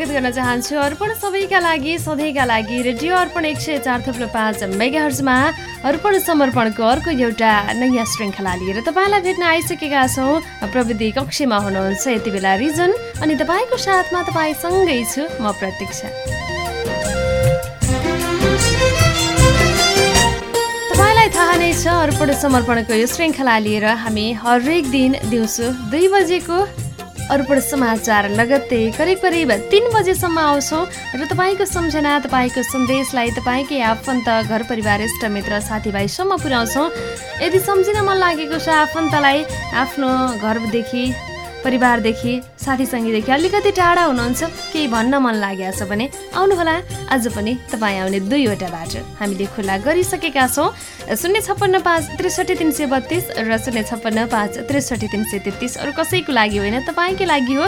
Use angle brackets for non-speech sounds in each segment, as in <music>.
स्वागत गर्न चाहन्छु अर्पण सबैका लागि सधैँका लागि रेडियो अर्पण एक सय चार थुप्रो पाँच मेगाहर्जमा अर्पण समर्पणको अर्को एउटा नयाँ श्रृङ्खला लिएर तपाईँलाई भेट्न आइसकेका छौँ। प्रविधि कक्षमा हुनुहुन्छ यति बेला रिजन अनि तपाईँको साथमा तपाईँसँगै छु म प्रतीक्षा। थाहा नै छ अर्पण समर्पणको यो श्रृङ्खला लिएर हामी हरेक दिन दिउँसो दुई बजेको अर्पण समाचार लगत्तै। करिब करिब तिन बजेसम्म आउँछौँ र तपाईँको सम्झना तपाईँको सन्देशलाई तपाईँकै आफन्त घर परिवार इष्टमित्र साथीभाइसम्म पुर्याउँछौँ। यदि सम्झिन मन लागेको छ आफन्तलाई आफ्नो घरदेखि परिवारदेखि साथीसँगीदेखि अलिकति टाढा हुनुहुन्छ केही भन्न मन लागेको छ भने आउनुहोला। आज पनि तपाईँ आउने दुईवटा बाटो हामीले खुल्ला गरिसकेका छौँ। शून्य छप्पन्न पाँच त्रिसठी तिन सय बत्तिस र शून्य छप्पन्न पाँच त्रिसठी तिन सय तेत्तिस अरू कसैको लागि होइन तपाईँकै लागि हो।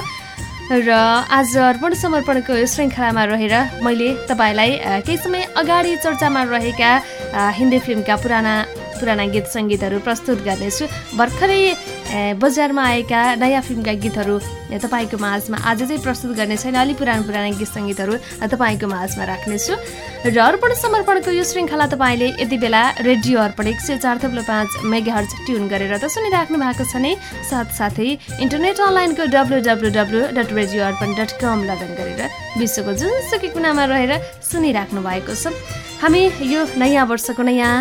र आज अर्पण समर्पणको श्रृङ्खलामा रहेर मैले तपाईँलाई केही समय अगाडि चर्चामा रहेका हिन्दी फिल्मका पुराना पुराना गीत सङ्गीतहरू प्रस्तुत गर्नेछु। भर्खरै बजारमा आएका नयाँ फिल्मका गीतहरू तपाईँको माझमा आज चाहिँ प्रस्तुत गर्ने छैन। अलि पुरानो पुराना गीत सङ्गीतहरू तपाईँको माझमा राख्नेछु। र अर्पण समर्पणको यो श्रृङ्खला तपाईँले यति बेला रेडियो अर्पण एक सय चार थप्लो पाँच मेगा हर्च ट्युन गरेर त सुनिराख्नु भएको छ नै। साथसाथै इन्टरनेट अनलाइनको W W W dot radio Arpan dot com login गरेर विश्वको जुनसुकै कुनामा रहेर सुनिराख्नु भएको छ। हामी यो नयाँ वर्षको नयाँ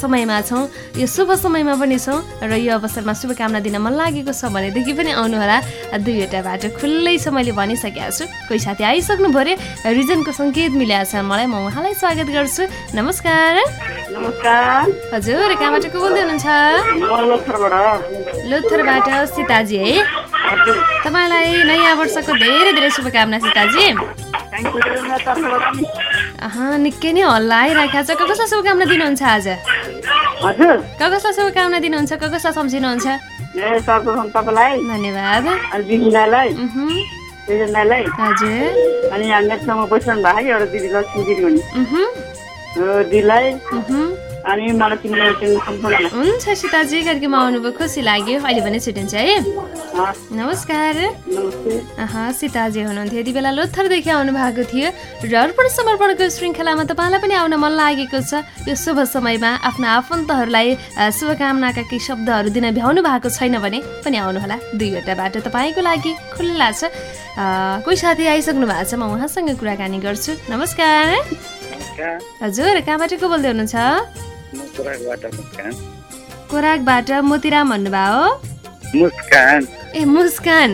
समयमा छौँ यो शुभ समयमा पनि छौँ र यो अवसरमा शुभकामना दिन मन लागेको छ भनेदेखि पनि आउनुहोला। दुईवटा बाटो खुल्लै छ मैले भनिसकेको छु। कोही साथी आइसक्नु पऱ्यो रिजनको सङ्केत मिलाएको छ मलाई म उहाँलाई स्वागत गर्छु। नमस्कार। नमस्कार। हजुर कहाँबाट को बोल्दै हुनुहुन्छ? लोथरबाट। सीताजी है। तपाईँलाई नयाँ वर्षको धेरै धेरै शुभकामना सीताजी। निकै नै हल्ला आइरहेको छ। कसलाई शुभकामना दिनुहुन्छ आज? कसलाई शुभकामना दिनुहुन्छ? कसलाई सम्झिनुहुन्छ? धन्यवाद। हजुर। अनि यहाँ भएको एउटा दिदी लक्ष्मी दिदी हुन् दिदीलाई। हुन्छ सीताजी कार्यक्रममा आउनुभयो खुसी लाग्यो। अहिले भने छुट्टिन्छ है? नमस्कार। नमस्ते। अह सीताजी हुनुहुन्थ्यो। यति बेला लोथरदेखि आउनु भएको थियो र अर्पण समर्पणको श्रृङ्खलामा तपाईँलाई पनि आउन मन लागेको छ। यो शुभ समयमा आफ्ना आफन्तहरूलाई शुभकामनाका केही शब्दहरू दिन भ्याउनु भएको छैन भने पनि आउनुहोला। दुईवटा बाटो तपाईँको लागि खुल्ला छ। अ, कोही साथी आइसक्नु भएको छ? म उहाँसँग कुराकानी गर्छु। नमस्कार। नमस्कार। हजुर कहाँबाट को बोल्दै हुनुहुन्छ? कुराकबाट मुस्कान मोतिराम भन्नुभयो? मुस्कान। ए मुस्कान।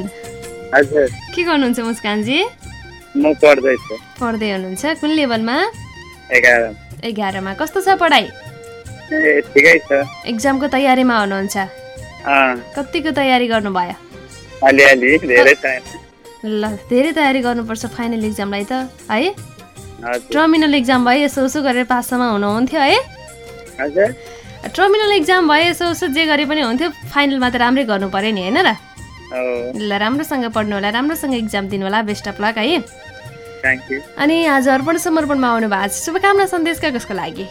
हजुर। के गर्नुहुन्छ मुस्कानजी? म पढ्दैछु। पढ्दै हुनुहुन्छ? कुन लेभलमा? एघार एघारमा। कस्तो छ पढाइ? ए ठिकै छ। एक्जामको तयारीमा हुनुहुन्छ? कतिको तयारी गर्नुभयो? अलिअलि धेरै छैन ल धेरै तयारी गर्नुपर्छ फाइनल एक्जामलाई त है? हजुर। टर्मिनल एक्जाम भयो यसो उसो गरेर पाससम्म हुनुहुन्थ्यो है? टर्मिनल एक्जाम भयो यसो उसो जे गरे पनि हुन्थ्यो फाइनलमा त राम्रै गर्नु पऱ्यो नि होइन र? ल राम्रोसँग पढ्नु होला राम्रोसँग एक्जाम दिनु होला बेस्ट अफ लक है। अनि आज अर्पण समर्पणमा आउनु भएको छ शुभकामना सन्देशका कसको लागि?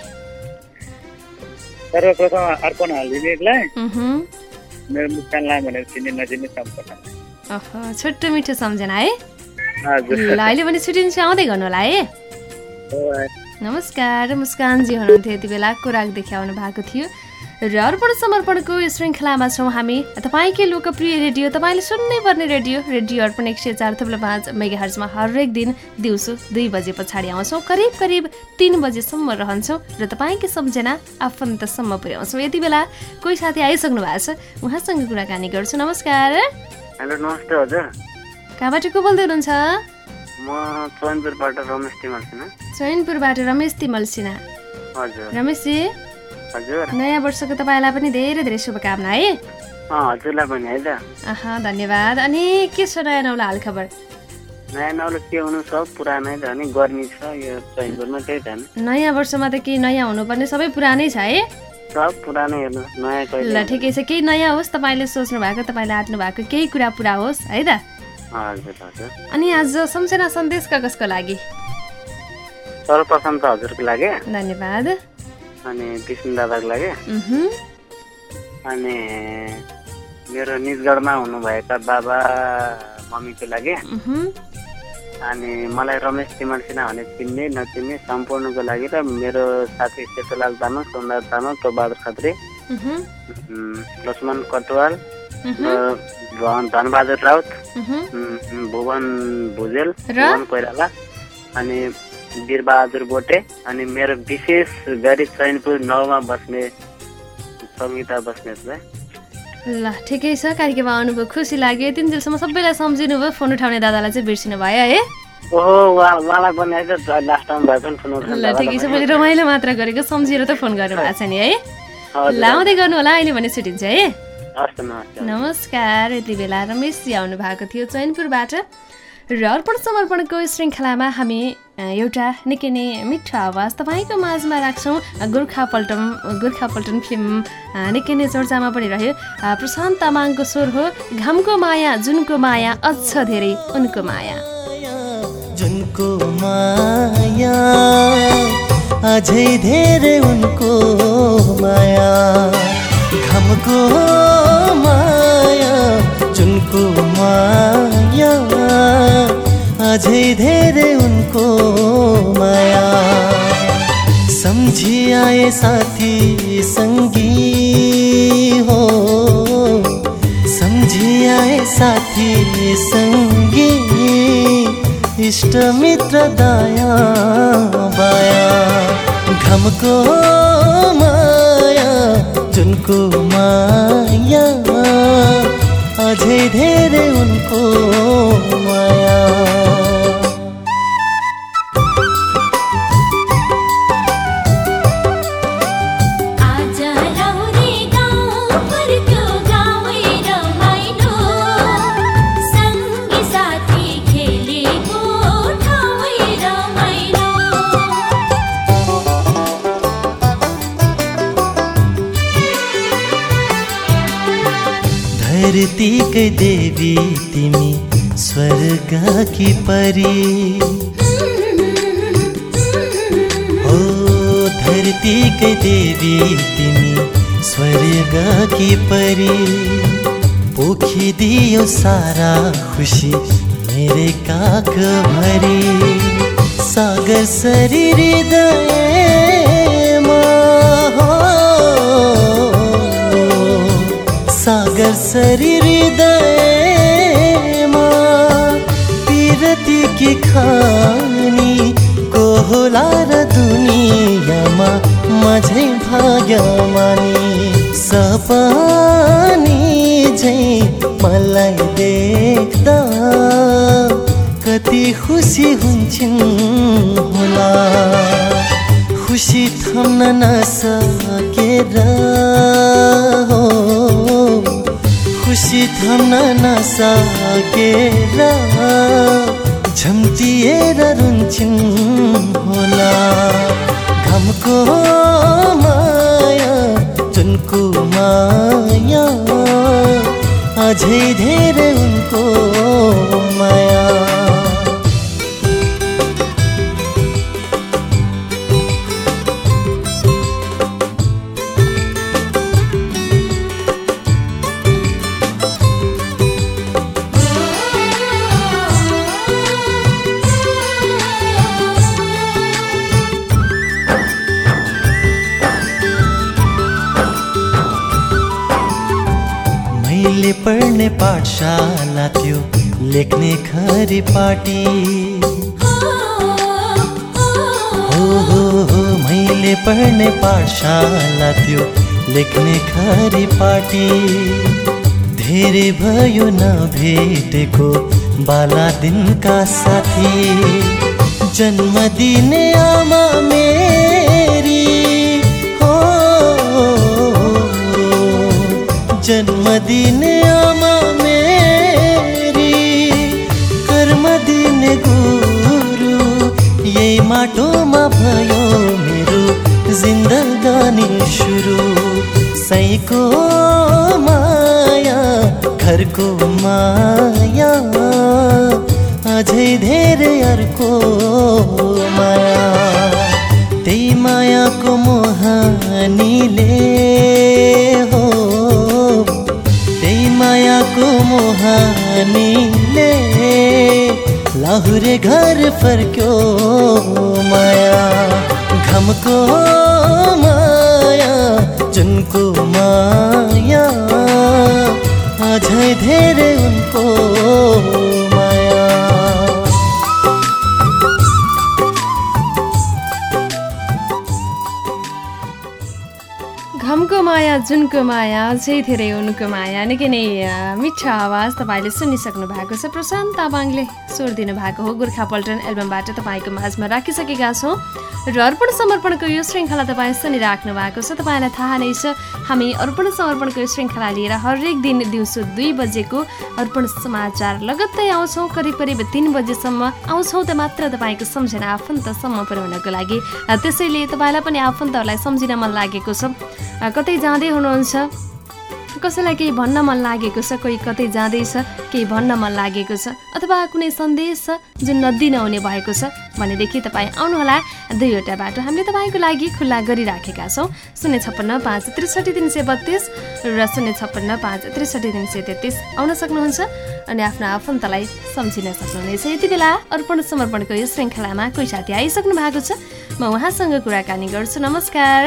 सर्वप्रथम अर्पण हालिदिनेलाई उहुँ। मेरो मुस्कानलाई भनेर चिने नचिने सम्पूर्ण अह छोटो मिठो सम्झना है। ल अहिले पनि छुट्टिन्छ आउँदै गर्नु होला हो, नमस्कार मुस्कानजी हुनुहुन्थ्यो। यति बेला कोराकदेखि आउनु भएको थियो। र अर्पण समर्पणको यो श्रृङ्खलामा छौँ हामी। तपाईँकै लोकप्रिय रेडियो तपाईँले सुन्नै पर्ने रेडियो रेडियो अर्पण एक सय चार थप्लो पाँच मेगा हर्जमा हरेक दिन दिउँसो दुई बजे पछाडि आउँछौँ। करिब करिब तिन बजेसम्म रहन्छौँ र तपाईँकै सम्झना आफन्तसम्म पुर्याउँछौँ। यति बेला कोही साथी आइसक्नु भएको छ। उहाँसँग कुराकानी गर्छु। नमस्कार। हेलो नमस्ते हजुर। कहाँबाट को बोल्दै हुनुहुन्छ? म चैनपुरबाट रमेश तिमल सिन्हा। चैनपुरबाट रमेश तिमल सिन्हा। हजुर। रमेशजी हजुर। नयाँ वर्षको तपाईँलाई पनि धेरै धेरै शुभकामना है? हजुरलाई पनि है त। धन्यवाद। अनि के छ नयाँ नौलो हालखबर? नयाँ नौलो के हुनु सब पुरानै छ नि गर्मी छ यो चैनपुरमा त्यही त नयाँ वर्षमा त केही नयाँ हुनुपर्ने सबै पुरानै छ है? ल ठिकै छ। केही नयाँ होस् तपाईँले सोच्नु भएको तपाईँले आँट्नु भएको केही कुरा पुरा होस् है त? अनि आज सम्झना सन्देश कसको लागि। सर्वप्रथम त हजुरको लागि। धन्यवाद। अनि विष्णु दादाको लागि। अनि मेरो निजगढमा हुनुभएका बाबा मम्मीको लागि। अनि मलाई रमेश तिमल सिन्हा भने चिन्ने नचिन्ने सम्पूर्णको लागि र मेरो साथी सेतुलाल तामाङ सुन्दर तामाङ टोबहादुर खत्री। लक्ष्मण कटवाल धनबहादुर राउत भुवन भुजेल? भुवन कोइराला अनि वीरबहादुर बोटे अनि मेरो विशेष गरी चैनपुर नौमा बस्ने सङ्गीता बस्नेतलाई ल ठिकै छ कार्यक्रममा आउनुभयो खुसी लाग्यो। तिनजेलसम्म सबैलाई सम्झिनु भयो फोन उठाउने दादालाई चाहिँ बिर्सिनु भयो है? ल ठिकै छ मैले रमाइलो मात्र गरेको सम्झिएर त फोन गर्नु भएको छ नि है? ल आउँदै गर्नु होला अहिले भने छुट्टिन्छ है? नमस्कार यति बेला रमेशजी आउनु भएको थियो चैनपुरबाट। र अर्पण समर्पणको श्रृङ्खलामा हामी एउटा निकै नै मिठो आवाज तपाईँको माझमा राख्छौँ। अ, गोर्खा पल्टन गोर्खा पल्टन फिल्म निकै नै चर्चामा पनि रह्यो। प्रशान्त तामाङको स्वर हो घामको माया जुनको माया अझ धेरै उनको माया। जुनको माया अझै धेरै उनको माया। घमको माया जुनको माया। अझै धेरै उनको माया। सम्झी आए साथी सङ्गी हो। सम्झी आए साथी सङ्गी इष्ट मित्र दाया बाया। घमको माया जुनको माया। अझै धेरै उनको माया। स्वर्गकी परी। हो धरतीकै देवी तिमी स्वर्गकी परी। पोखिदियो सारा खुसी मेरे काख भरी। सागर सरी हृदयमा सागर सरी की खानी को होला र दुनियाँमा माझै भाग्यमानी सपानी झै मलाई देख्दा कति खुसी हुन्छन् होला। खुसी थम्न नसकेर हो। खुसी थम्न नसकेर झम्टिएर रुन्छन् होला। घमको माया जुनको माया। अझै धेरै उनको माया। मैले पढ्ने पाठशाला त्यो लेख्ने खरी पाटी। हो हो हो मैले पढ्ने पाठशाला त्यो लेख्ने खरी पाटी। धेरै भयो नभेटेको बाला दिनका साथी। जन्मदिने आमा मेरी माटोमा भयो मेरो जिन्दगानी सुरु। सैको माया घरको माया। अझै धेरै अर्को माया। त्यही मायाको मोहनीले हो। त्यही मायाको मोहनीले लाहुरे घर फर्क्यो माया घमको माया जुनको माया। अझै धेरै उनको माया। घमको माया जुनको माया अझै धेरै उनको माया। निकै नै मिठो आवाज तपाईँले सुनिसक्नु भएको छ। प्रशान्त तामाङले। स्वर दिनुभएको हो गोर्खा पल्टन एल्बमबाट तपाईँको माझमा राखिसकेका छौँ र अर्पण समर्पणको यो श्रृङ्खला तपाईँ सुनिराख्नु भएको छ। तपाईँलाई थाहा नै छ हामी अर्पण समर्पणको यो श्रृङ्खला लिएर हरेक दिन दिउँसो दुई बजेको अर्पण समाचार लगत्तै आउँछौँ। करिब करिब तिन बजेसम्म आउँछौँ त मात्र तपाईँको सम्झना आफन्तसम्म पुर्याउनको लागि। त्यसैले तपाईँलाई पनि आफन्तहरूलाई सम्झिन मन लागेको छ। कतै जाँदै हुनुहुन्छ? कसैलाई केही भन्न मन लागेको छ कोही कतै जाँदैछ केही भन्न मन लागेको छ अथवा कुनै सन्देश छ जुन नदिन हुने भएको छ भनेदेखि तपाईँ आउनुहोला। दुईवटा बाटो हामीले तपाईँको लागि खुल्ला गरिराखेका छौँ। शून्य छप्पन्न पाँच त्रिसठी तिन सय बत्तिस र शून्य छप्पन्न पाँच त्रिसठी तिन सय तेत्तिस आउन सक्नुहुन्छ अनि आफ्नो आफन्तलाई सम्झिन सक्नुहुनेछ। यति बेला अर्पण समर्पणको यो श्रृङ्खलामा कोही साथी आइसक्नु भएको छ। म उहाँसँग कुराकानी गर्छु। नमस्कार।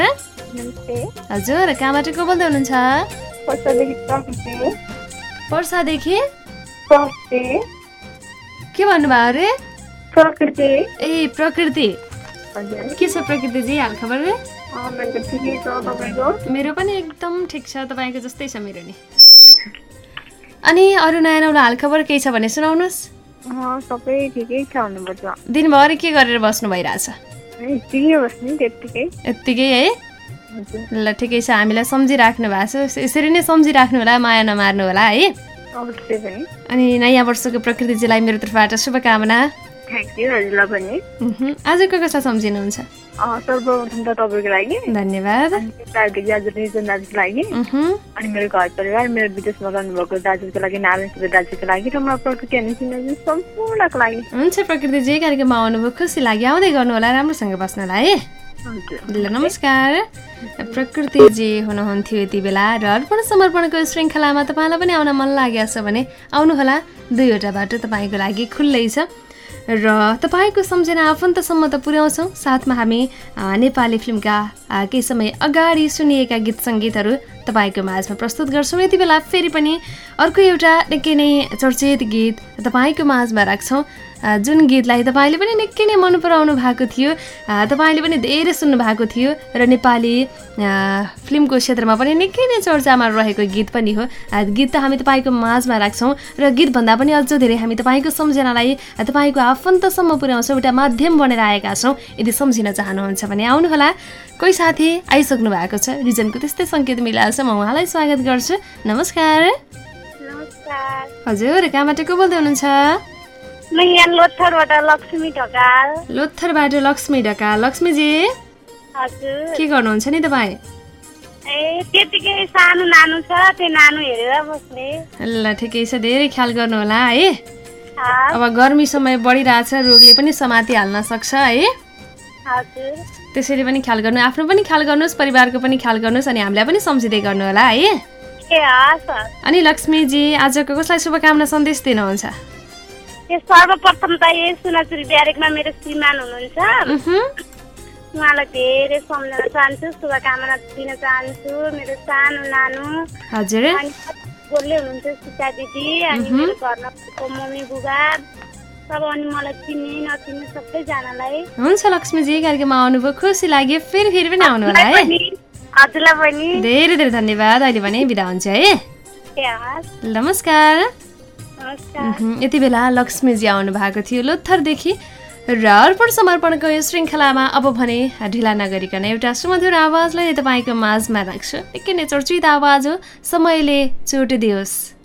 नमस्ते। हजुर कहाँबाट को बोल्दै हुनुहुन्छ? प्रकृति पर्सादेखि? प्रकृति के भन्नुभयो अरे? प्रकृति। ए प्रकृति। के छ प्रकृतिजी हालखबर मेरो पनि एकदम ठिक छ तपाईँको जस्तै छ मेरो नि। अनि अरू नयाँ नौलो हालखबर केही छ भने सुनाउनुहोस्। सबै ठिकै छ दिनभरि के गरेर बस्नु भइरहेछ? यत्तिकै है। ल ठिकै छ हामीलाई सम्झिराख्नु भएको छ। यसरी नै सम्झिराख्नु होला माया नमार्नु होला है। अनि नयाँ वर्षको प्रकृतिजीलाई मेरो तर्फबाट शुभकामना। थ्याङ्क यू हजुरलाई पनि। उहुँ। आज को कसलाई सम्झिनुहुन्छ? सर्वप्रथम त तपाईँको लागि। धन्यवाद। दाजुको लागि। अनि मेरो घर परिवार मेरो विदेशमा रहनुभएको दाजुको लागि नारायण सुब्बा दाजुको लागि र म प्रकृति सम्पूर्णको लागि। हुन्छ प्रकृतिजी कार्यक्रममा आउनुभयो खुसी लाग्यो। आउँदै गर्नु होला राम्रोसँग बस्नलाई। है ल नमस्कार। प्रकृतिजी हुनुहुन्थ्यो यति बेला र अर्पण समर्पणको श्रृङ्खलामा तपाईँलाई पनि आउन मन लागेको छ भने आउनुहोला दुईवटा बाटो तपाईँको लागि खुल्लै छ। र तपाईँको सम्झना आफन्तसम्म त पुर्याउँछौँ साथमा हामी नेपाली फिल्मका केही समय अगाडि सुनिएका गीत सङ्गीतहरू तपाईँको माझमा प्रस्तुत गर्छौँ। यति बेला फेरि पनि अर्को एउटा निकै नै चर्चित गीत तपाईँको माझमा राख्छौँ। जुन गीतलाई तपाईँले पनि निकै नै मन पराउनु भएको थियो तपाईँले पनि धेरै सुन्नु भएको थियो र नेपाली फिल्मको क्षेत्रमा पनि निकै नै चर्चामा रहेको गीत पनि हो। गीत त हामी तपाईँको माझमा राख्छौँ र गीतभन्दा पनि अझ धेरै हामी तपाईँको सम्झनालाई तपाईँको आफन्तसम्म पुर्याउँछौँ एउटा माध्यम बनेर आएका छौँ यदि सम्झिन चाहनुहुन्छ भने आउनुहोला। कोही साथी आइसक्नु भएको छ रिजनको त्यस्तै सङ्केत मिलाएको छ म उहाँलाई स्वागत गर्छु। नमस्कार। हजुर कहाँबाट को बोल्दै हुनुहुन्छ? लोथरबाट लक्ष्मी ढकाल। लक्ष्मीजी के गर्नुहुन्छ नि तपाईँ? ल ठिकै छ धेरै ख्याल गर्नु होला है अब गर्मी समय बढिरहेछ रोगले पनि समातिहाल्न सक्छ है। त्यसैले पनि ख्याल गर्नु आफ्नो पनि ख्याल गर्नुहोस् परिवारको पनि ख्याल गर्नुहोस् अनि हामीलाई पनि सम्झिँदै गर्नु होला है। अनि लक्ष्मीजी आजको कसलाई शुभकामना सन्देश दिनुहुन्छ? सर्वप्रथम त यही सुनाचुरी ब्यारेकमा मेरो श्रीमान हुनुहुन्छ। उहुँ, उहाँलाई धेरै सम्झन चाहन्छु शुभकामना दिन चाहन्छु मेरो सानो नानु। हजुर। बोल्दै हुनुहुन्छ सीता दिदी अनि मेरो घरमा मम्मी बुबा। सब अनि मलाई चिन्ने नचिन्ने सबैजनालाई। हुन्छ लक्ष्मीजी कार्यक्रममा आउनुभयो खुसी लाग्यो फेरि फेरि पनि आउनु होला है। हजुरलाई पनि। धेरै धेरै धन्यवाद अहिले भने बिदा हुन्छ है। नमस्कार। यति बेला लक्ष्मीजी आउनु भएको थियो लोथरदेखि र अर्पण समर्पणको यो श्रृङ्खलामा अब भने ढिला नगरिकन एउटा सुमधुर आवाजलाई तपाईँको माझमा राख्छु। निकै नै चर्चित आवाज हो। समयले चोट दियोस्।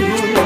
आफ्नै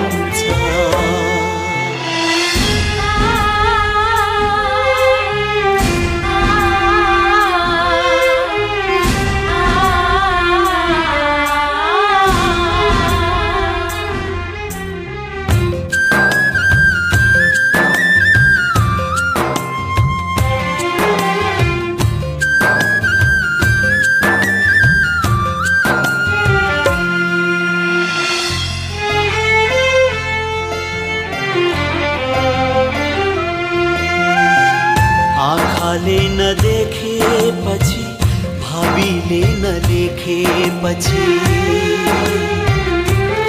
नलेखेपछि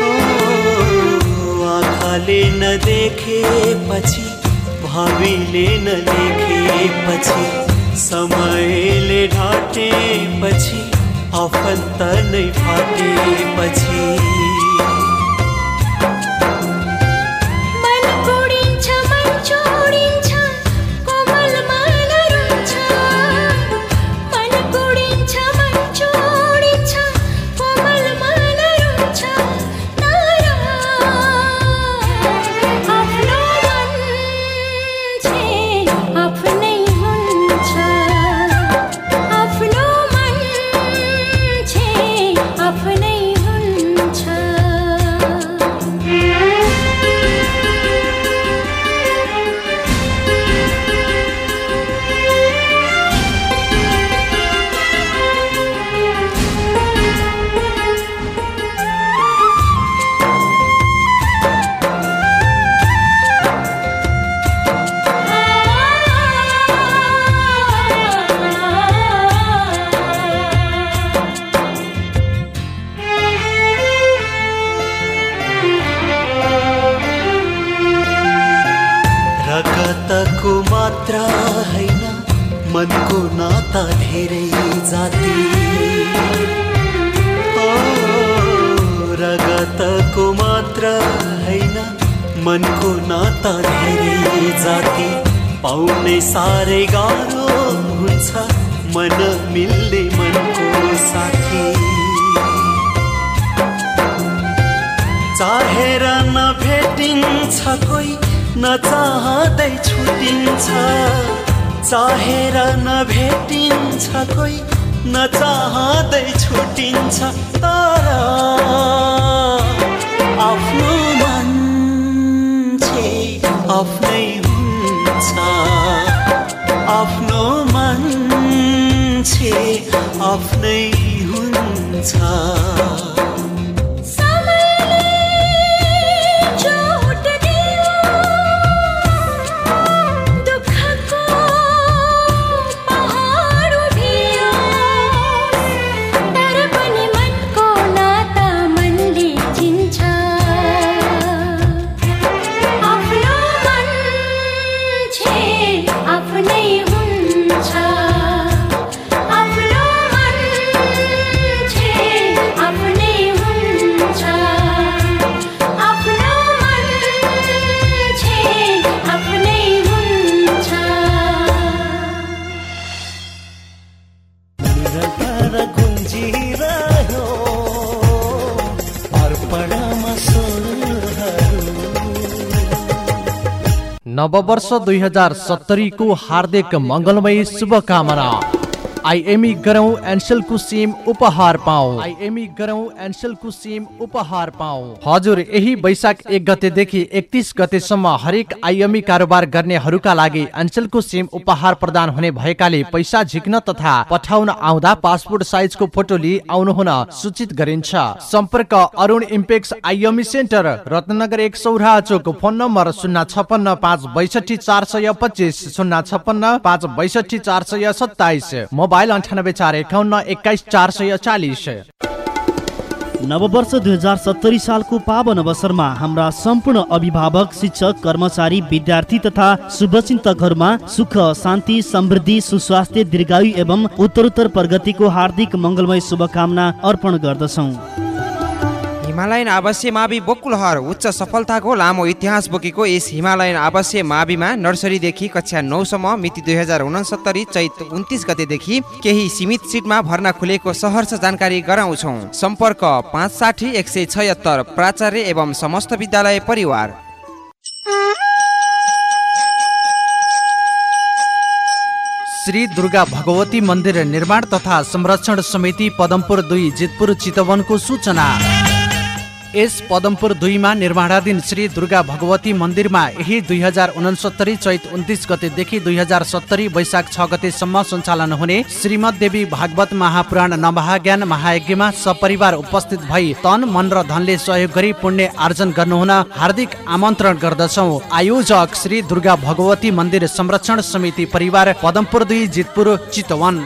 ओ, आँखाले नदेखेपछि भावीले नलेखेपछि समयले ढाँटेपछि आफन्त नै फाटेपछि। नाता धेरै जाति। रगतको मात्रा होइन मनको नाता धेरै जाति। पाउने साह्रै गाह्रो हुन्छ मन मिल्ने मनको साथी। चाहेर नभेटिन्छ कोही नचाहँदै छुटिन्छ। चाहेर नभेटिन्छ कोही नचाहँदै छुटिन्छ तर आफ्नो मान्छे आफ्नै हुन्छ। आफ्नो मान्छे आफ्नै हुन्छ। नववर्ष दुई हजार सत्तरीको हार्दिक मङ्गलमय शुभकामना। आइएमई गरौँ एनसेलको सिम उपहार पाऊ आइएमई गरौँ एनसेलको सिम उपहार पाऊ हजुर यही वैशाख एक गतेदेखि एकतिस गतेसम्म हरेक आइएमई कारोबार गर्नेहरूका लागि एनसेलको सिम उपहार प्रदान हुने भएकाले पैसा झिक्न तथा पठाउन आउँदा पासपोर्ट साइजको फोटो लिई आउनुहुन सूचित गरिन्छ सम्पर्क Arun Impex IME center Ratnanagar एक सौरा चोक फोन नम्बर शून्य छपन्न पाँच बैसठी चार सय पच्चिस शून्य छपन्न पाँच बैसठी चार सय सत्ताइस मोबाइल अन्ठानब्बे चार एकाउन्न एक्काइस चार सय चालिस। नववर्ष दुई हजार सत्तरी सालको पावन अवसरमा हाम्रा सम्पूर्ण अभिभावक शिक्षक कर्मचारी विद्यार्थी तथा शुभचिन्तकहरूमा सुख शान्ति समृद्धि सुस्वास्थ्य दीर्घायु एवं उत्तरोत्तर प्रगतिको हार्दिक मङ्गलमय शुभकामना अर्पण गर्दछौँ। हिमालयन आवासीय मावि बकुलहर उच्च सफलताको लामो इतिहास बोकेको यस हिमालयन आवासीय माविमा नर्सरीदेखि कक्षा नौसम्म मिति दुई हजार उनसत्तरी चैत उन्तिस गतेदेखि केही सीमित सिटमा भर्ना खुलेको सहर्ष जानकारी गराउँछौँ। सम्पर्क पाँच साठी एक सय छयत्तर प्राचार्य एवं समस्त विद्यालय परिवार। श्री दुर्गा भगवती मन्दिर निर्माण तथा संरक्षण समिति पदमपुर दुई जितपुर चितवनको सूचना। यस पदमपुर दुईमा निर्माणाधीन श्री दुर्गा भगवती मन्दिरमा यही दुई हजार उनसत्तरी चैत उन्तिस गतेदेखि दुई हजार सत्तरी वैशाख छ गतेसम्म सञ्चालन हुने श्रीमद देवी भागवत महापुराण नमहाज्ञान महायज्ञमा सपरिवार उपस्थित भई तन मन र धनले सहयोग गरी पुण्य आर्जन गर्नुहुन हार्दिक आमन्त्रण गर्दछौ। आयोजक श्री दुर्गा भगवती मन्दिर संरक्षण समिति परिवार पदमपुर दुई जितपुर चितवन।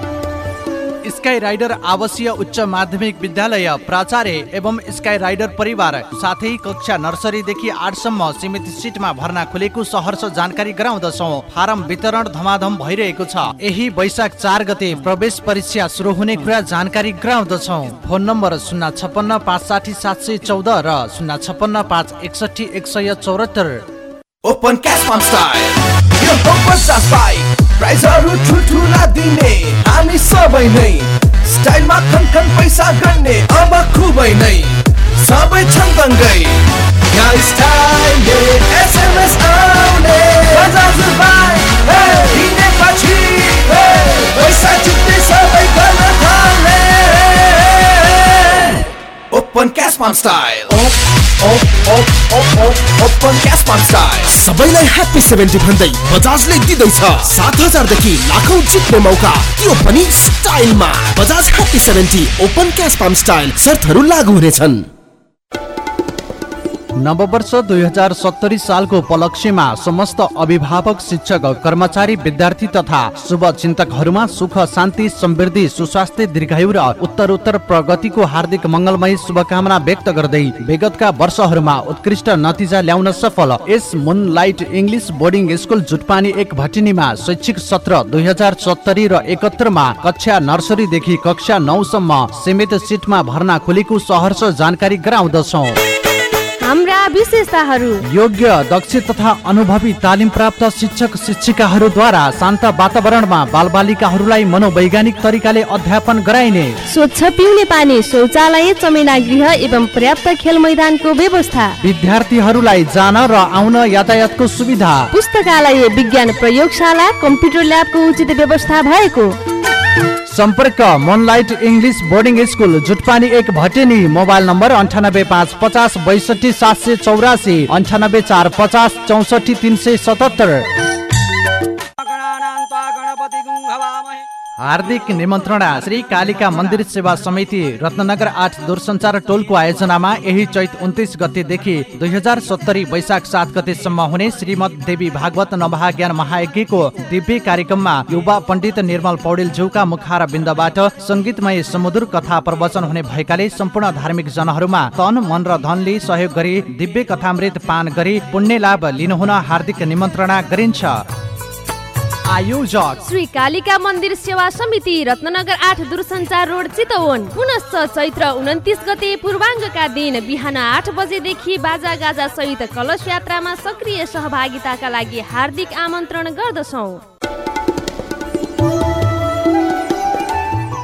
स्काई राइडर आवासीय उच्च माध्यमिक विद्यालय प्राचार्य एवं स्काई राइडर परिवार साथै कक्षा नर्सरीदेखि आठसम्म सीमित सिटमा भर्ना खुलेको सहर्ष जानकारी गराउँदछौ। फारम वितरण धमाधम भइरहेको छ। यही वैशाख चार गते प्रवेश परीक्षा सुरु हुने कुरा जानकारी गराउँदछौ। फोन नम्बर शून्य छपन्न पाँच साठी सात सय चौध र शून्य छपन्न पाँच एकसठी एक सय चौरात्तर सबै नै। स्टाइलमा खन पैसा गर्ने अब खुबै नै। सबै छन् दङ्गै यहाँ स्टाइलले एसएमएस आउने। किनेपछि पैसा सबै गर्न ओपन स्टाइल। सबैलाई ह्याप्पी सेभेन्टी भन्दै बजाजले दिँदैछ। सात हजारदेखि लाखौँ जित्ने मौका। त्यो पनि स्टाइलमा Bajaj happy seventy open cash palm style शर्तहरू लागू हुनेछन्। नववर्ष दुई हजार सत्तरी सालको उपलक्ष्यमा समस्त अभिभावक शिक्षक कर्मचारी विद्यार्थी तथा शुभ चिन्तकहरूमा सुख शान्ति समृद्धि सुस्वास्थ्य दीर्घायु र उत्तरोत्तर प्रगतिको हार्दिक मङ्गलमय शुभकामना व्यक्त गर्दै विगतका वर्षहरूमा उत्कृष्ट नतिजा ल्याउन सफल। यस moonlight English boarding school Jutpani एक भटिनीमा शैक्षिक सत्र दुई हजार सत्तरी र एकहत्तरमा कक्षा नर्सरीदेखि कक्षा नौसम्म सीमित सिटमा भर्ना खुलेको सहर्ष जानकारी गराउँदछौ। हाम्रा विशेषताहरू। योग्य दक्ष तथा अनुभवी तालिम प्राप्त शिक्षक शिक्षिकाहरूद्वारा शान्त वातावरणमा बालबालिकाहरूलाई मनोवैज्ञानिक तरिकाले अध्यापन गराइने। स्वच्छ पिउने पानी शौचालय चमेना गृह एवं पर्याप्त खेल मैदानको व्यवस्था। विद्यार्थीहरूलाई जान र आउन यातायातको सुविधा। पुस्तकालय विज्ञान प्रयोगशाला कम्प्युटर ल्याबको उचित व्यवस्था भएको। सम्पर्क moonlight English boarding school Jutpani एक भटेनी मोबाइल नम्बर अन्ठानब्बे पाँच पचास बैसठी सात सय चौरासी अन्ठानब्बे चार पचास चौसठी तिन सय सतहत्तर। हार्दिक निमन्त्रणा श्री कालिका मन्दिर सेवा समिति रत्नगर आठ दूरसञ्चार टोलको आयोजनामा यही चैत उन्तिस गतेदेखि दुई हजार सत्तरी वैशाख सात गतेसम्म हुने श्रीमद देवी भागवत नवहाज्ञान महायज्ञको दिव्य कार्यक्रममा युवा पण्डित निर्मल पौडेल ज्यूका मुखार बिन्दबाट सङ्गीतमय समुद्र कथा प्रवचन हुने भएकाले सम्पूर्ण धार्मिक जनहरूमा तन मन र धनले सहयोग गरी दिव्य कथामृत पान गरी पुण्य लाभ लिनुहुन हार्दिक निमन्त्रणा गरिन्छ। आयोजक श्री कालिका मन्दिर सेवा समिति रत्नगर आठ दूरसञ्चार रोड चितवन। पुनश्च चैत्र उन्तिस गते पूर्वाङ्गका दिन बिहान आठ बजेदेखि बाजा गाजा सहित कलश यात्रामा सक्रिय सहभागिताका लागि हार्दिक आमन्त्रण गर्दछौ।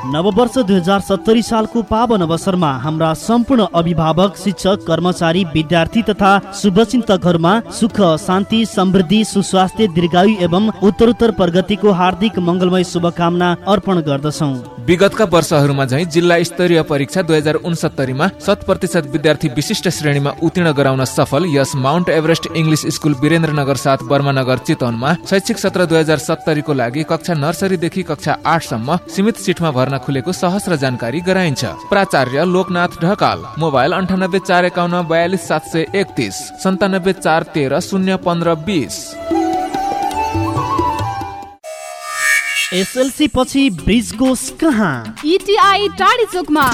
नववर्ष दुई हजार सत्तरी सालको पावन अवसरमा हाम्रा सम्पूर्ण अभिभावक शिक्षक कर्मचारी विद्यार्थी तथा शुभचिन्तकहरूमा सुख शान्ति समृद्धि सुस्वास्थ्य दीर्घायु एवं उत्तरोत्तर प्रगतिको हार्दिक मङ्गलमय शुभकामना अर्पण गर्दछौँ। विगतका वर्षहरूमा झैँ जिल्ला स्तरीय परीक्षा दुई हजार उनसत्तरीमा शत प्रतिशत विद्यार्थी विशिष्ट श्रेणीमा उत्तीर्ण गराउन सफल। यस Mount Everest English school Birendranagar साथ बर्मानगर चितवनमा शैक्षिक सत्र दुई हजार सत्तरीको लागि कक्षा नर्सरीदेखि कक्षा आठसम्म सीमित सिटमा भर्ना खुलेको सहस्र जानकारी गराइन्छ। प्राचार्य लोकनाथ ढकाल मोबाइल अन्ठानब्बे चार एकाउन्न बयालिस सात सय एकतिस सन्तानब्बे चार तेह्र शून्य पन्ध्र बिस। एसएलसी पछि ब्रिजगोस कहाँ? इटिआई टाढी चोकमा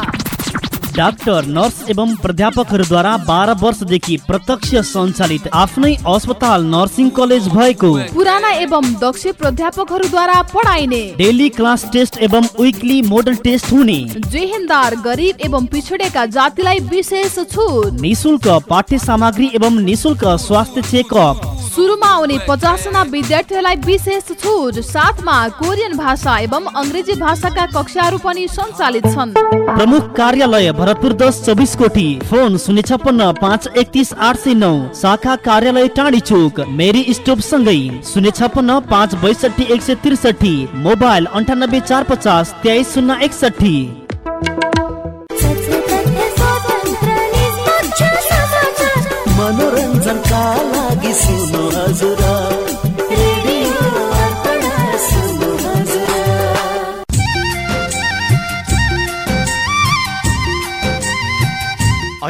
डाक्टर नर्स एवं प्राध्यापकहरूद्वारा बाह्र वर्षदेखि प्रत्यक्ष सञ्चालित आफ्नै अस्पताल नर्सिङ कलेज भएको। पुराना एवं दक्ष प्राध्यापकहरूद्वारा पढाइने। डेली क्लास टेस्ट एवं विकली मोडल टेस्ट हुने। जेहेन्दार गरिब एवं पिछडेका जातिलाई विशेष छुट। निशुल्क पाठ्य सामग्री एवं निशुल्क स्वास्थ्य चेकअप सुरुमा आउने पचासजना विद्यार्थीहरूलाई विशेष छुट। साथमा कोरियन भाषा एवं अङ्ग्रेजी भाषाका कक्षाहरू पनि सञ्चालित छन्। प्रमुख कार्यालय भरतपुर दस चौबिस कोठी फोन शून्य छप्पन्न पाँच एकतिस आठ सय नौ शाखा कार्यालय टाढी चोक मेरी स्टोप सँगै शून्य छप्पन्न पाँच बैसठी एक सय त्रिसठी मोबाइल अन्ठानब्बे चार पचास तेइस शून्य एकसठी मनोरञ्जनका लागि हजुर।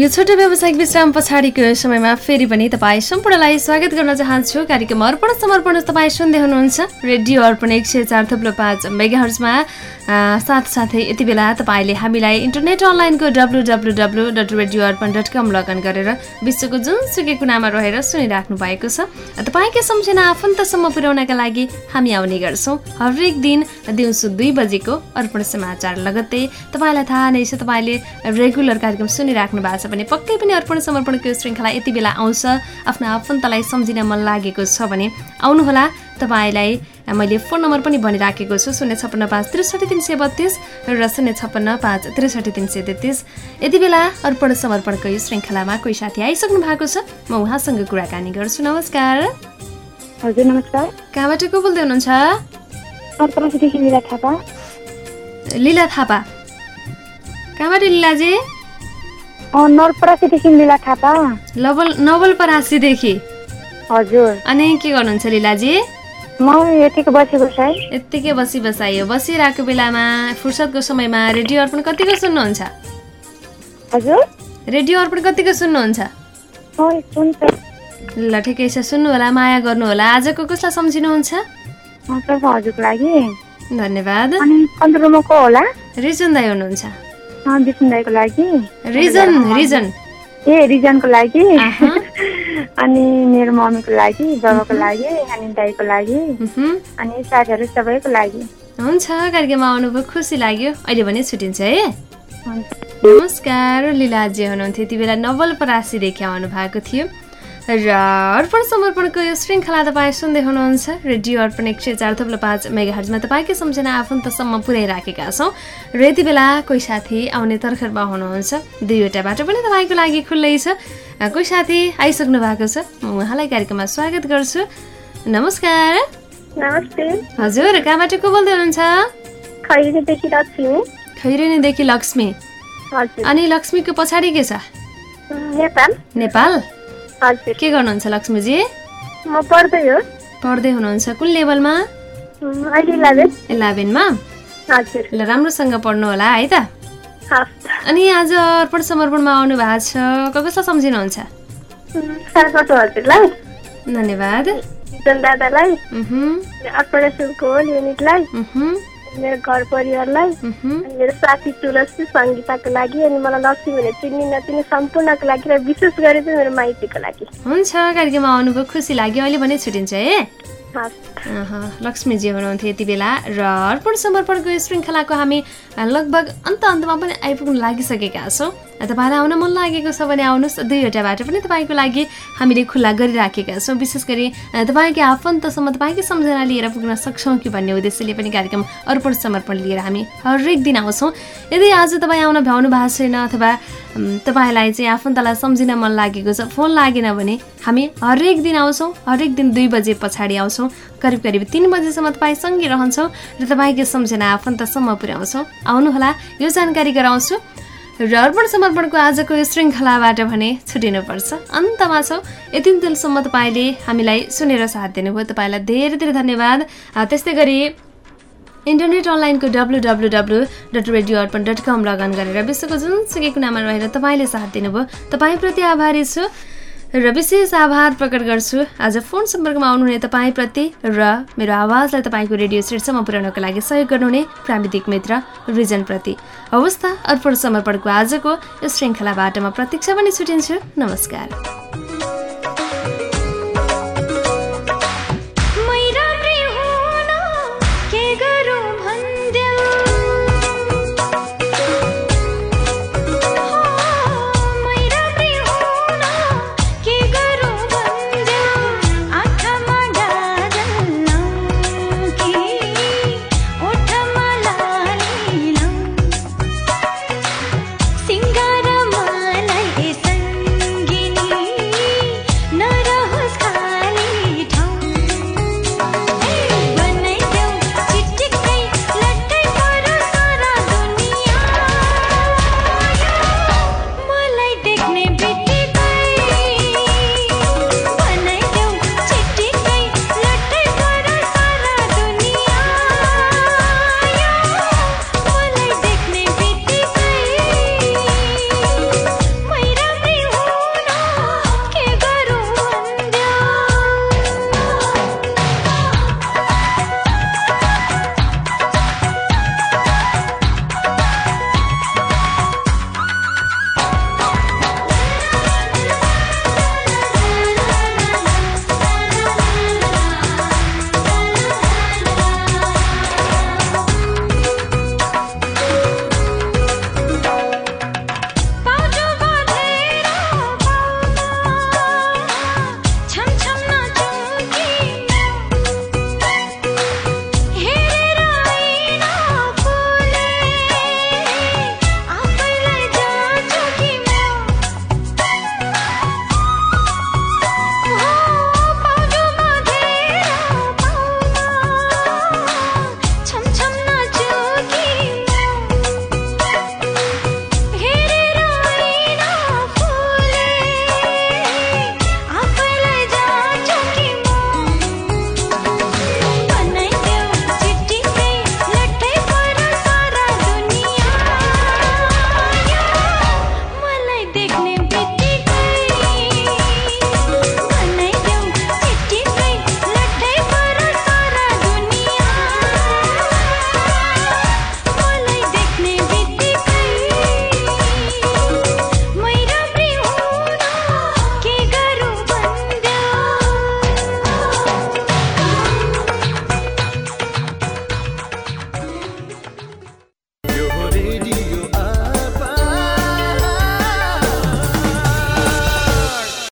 यो छोटो व्यावसायिक विश्राम पछाडिको समयमा फेरि पनि तपाईँ सम्पूर्णलाई स्वागत गर्न चाहन्छु। कार्यक्रम अर्पण समर्पण तपाईँ सुन्दै हुनुहुन्छ रेडियो अर्पण एक सय चार थप्लो पाँच मेगाहर्समा साथसाथै यति बेला तपाईँले हामीलाई इन्टरनेट अनलाइनको W W W dot radio Arpan dot com login गरेर विश्वको जुनसुकै कुनामा रहेर सुनिराख्नु भएको छ। तपाईँकै सम्झना आफन्तसम्म पुर्याउनका लागि हामी आउने गर्छौँ। हरेक दिन दिउँसो दुई बजेको अर्पण समाचार लगत्तै। तपाईँलाई थाहा नै छ तपाईँले रेगुलर कार्यक्रम सुनिराख्नु भएको छ। भने पक्कै पनि अर्पण समर्पणको श्रृङ्खला यति बेला आउँछ। आफ्नो आफन्तलाई सम्झिन मन लागेको छ भने आउनुहोला। तपाईँलाई मैले फोन नम्बर पनि भनिराखेको छु शून्य छप्पन्न पाँच त्रिसठी तिन सय बत्तिस र शून्य छप्पन्न पाँच त्रिसठी तिन सय तेत्तिस। यति बेला अर्पण समर्पणको यो श्रृङ्खलामा कोही साथी आइसक्नु भएको छ म उहाँसँग कुराकानी गर्छु। नमस्कार। हजुर नमस्कार। कहाँबाट को बोल्दै हुनुहुन्छ? लीला थापा। लिला थापा। कहाँबाट लिलाजी? नरपरासीदेखि लीला थापा। नवल नवलपरासीदेखि हजुर। अनि के गर्नुहुन्छ लिलाजी? म यतिको छ है यत्तिकै बसी बसायो बसिरहेको बेलामा फुर्सदको समयमा रेडियो अर्पण कतिको सुन्नुहुन्छ? हजुर। रेडियो अर्पण कतिको सुन्नुहुन्छ? ल ठिकै छ। सुन्नु होला माया गर्नु होला। आजको कसलाई सम्झिनुहुन्छ? हजुरको लागि। धन्यवाद। अनि कन्ट्रोलमा को होला? रिजन दाई हुनुहुन्छ। विष्णु दाईको लागि। Reason reason. ए रिजनको लागि। <laughs> अनि मेरो मम्मीको लागि बाबाको लागि अनि दाईको लागि अनि साथीहरू सबैको लागि। हुन्छ कार्यक्रममा आउनुभयो खुसी लाग्यो। अहिले भने छुट्टिन्छ है? नमस्कार लीलाजी हुनुहुन्थ्यो। यति बेला नवलपरासीदेखि आउनु भएको थियो। र अर्पण समर्पणको यो श्रृङ्खला तपाईँ सुन्दै हुनुहुन्छ। रेडियो अर्पण एक सय चार थप्लो पाँच मेगाहर्जमा तपाईँकै सम्झना आफन्तसम्म पुर्याइराखेका छौँ। र यति बेला कोही साथी आउने तर्खरमा हुनुहुन्छ। दुईवटा बाटो पनि तपाईँको लागि खुल्लै छ। कोही साथी आइसक्नु भएको छ। म उहाँलाई कार्यक्रममा स्वागत गर्छु। नमस्कार। नमस्ते। हजुर कहाँबाट को बोल्दै हुनुहुन्छ? लक्ष्मी। खैरेनीदेखि लक्ष्मी। अनि लक्ष्मीको पछाडि के छ? नेपाल? के गर्नुहुन्छ लक्ष्मीजी? म पढ्दै हो। पढ्दै हुनुहुन्छ। कुन लेभलमा? इलेभेनमा? ल राम्रोसँग पढ्नु होला है त। अनि आज अर्पण समर्पणमा आउनु भएको छ को कसलाई सम्झिनुहुन्छ? धन्यवाद। दादालाई। अर्पण युनिटलाई मेरो घर परिवारलाई मेरो साथी तुलसी सङ्गीताको लागि अनि मलाई लक्ष्मी भने चिन्ने नचिन्ने सम्पूर्णको लागि र विशेष गरी चाहिँ मेरो माइतीको लागि। हुन्छ कार्यक्रममा आउनुभयो खुसी लाग्यो। अहिले भने छुट्टिन्छ है लक्ष्मीजी हुनुहुन्थ्यो यति बेला र अर्पण समर्पणको श्रृङ्खलाको हामी लगभग अन्त अन्तमा पनि आइपुग्न लागिसकेका छौँ। तपाईँलाई आउन मन लागेको छ भने आउनुहोस्। दुईवटा बाटो पनि तपाईँको लागि हामीले खुल्ला गरिराखेका छौँ। विशेष गरी तपाईँकै आफन्तसम्म तपाईँकै सम्झना लिएर पुग्न सक्छौँ कि भन्ने उद्देश्यले पनि कार्यक्रम अर्पण समर्पण लिएर हामी हरेक दिन आउँछौँ। यदि आज तपाईँ आउन भ्याउनु भएको छैन अथवा तपाईँलाई चाहिँ आफन्तलाई सम्झिन मन लागेको छ फोन लागेन भने हामी हरेक दिन आउँछौँ। हरेक दिन दुई बजे पछाडि आउँछौँ। करिब करिब तिन बजीसम्म तपाईँसँगै रहन्छौँ र तपाईँकै सम्झना आफन्तसम्म पुर्याउँछौँ। आउनुहोला यो जानकारी गराउँछु। र अर्पण समर्पणको आजको यो श्रृङ्खलाबाट भने छुटिनुपर्छ। अन्तमा छौँ। यति दिनसम्म तपाईँले हामीलाई सुनेर साथ दिनुभयो। तपाईँलाई धेरै धेरै धन्यवाद। त्यस्तै गरी इन्टरनेट अनलाइनको W W W dot radio Arpan dot com login गरेर विश्वको जुनसुकै कुनामा रहेर तपाईँले साथ दिनुभयो। तपाईँप्रति आभारी छु। र विशेष आभार प्रकट गर्छु। आज फोन सम्पर्कमा आउनुहुने तपाईँप्रति र मेरो आवाजलाई तपाईँको रेडियो सेटसम्म पुर्याउनको लागि सहयोग गर्नुहुने प्राविधिक मित्र रिजनप्रति अवस्था अर्पण समर्पणको आजको यो श्रृङ्खलाबाट म प्रतीक्षा पनि छुटिन्छु। नमस्कार।